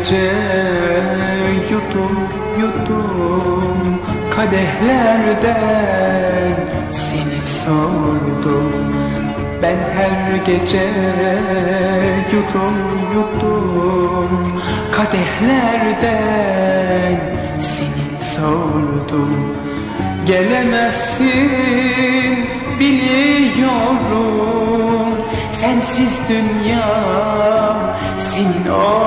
gece yudum yudum kadehlerden seni sordum. Ben her gece yudum yudum kadehlerden seni sordum. Gelemezsin biliyorum. Sensiz dünya senin olsun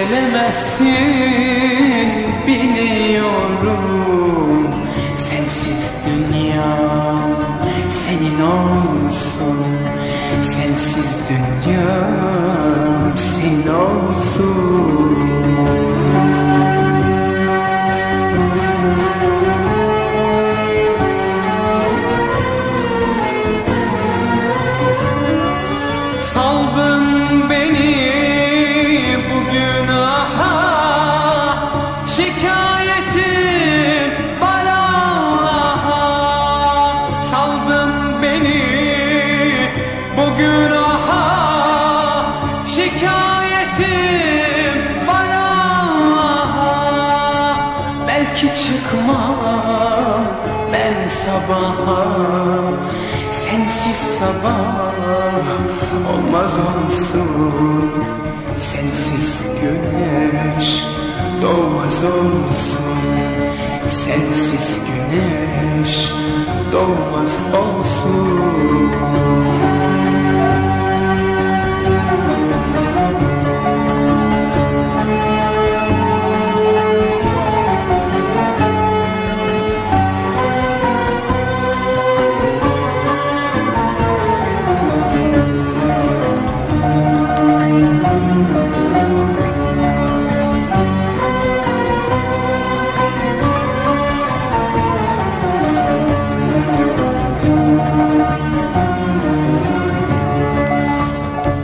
Gelemezsin biliyorum. Sensiz dünya senin olsun. Sensiz dünya senin olsun çıkmam ben sabaha Sensiz sabah olmaz olsun. Sensiz güneş doğmaz olsun. Sensiz güneş doğmaz olsun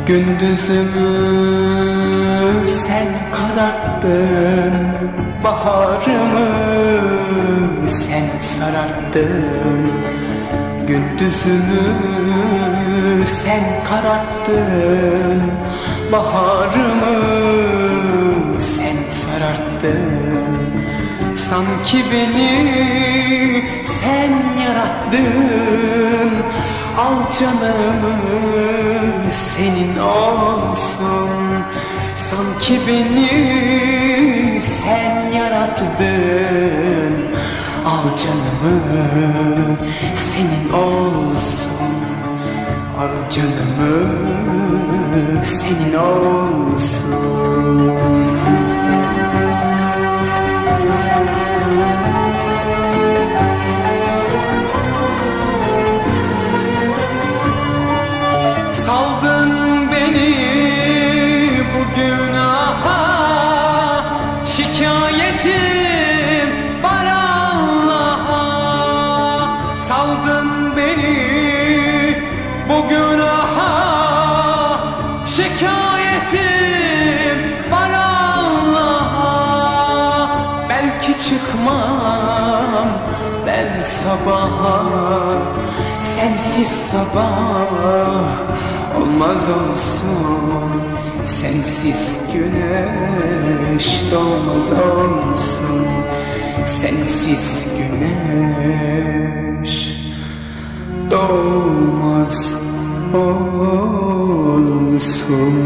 Gündüzümü sen kararttın Baharımı sen sararttın Gündüzümü sen kararttın Baharımı sen sararttın Sanki beni sen yarattın Al canımı senin olsun. Sanki beni sen yarattın. Al canımı senin olsun. Al canımı senin olsun Saldın beni bu günaha Şikayetim var Allah'a. Belki çıkmam ben sabaha Sensiz sabah olmaz olsun. Sensiz güneş doğmaz olsun. Sensiz doğmaz olsun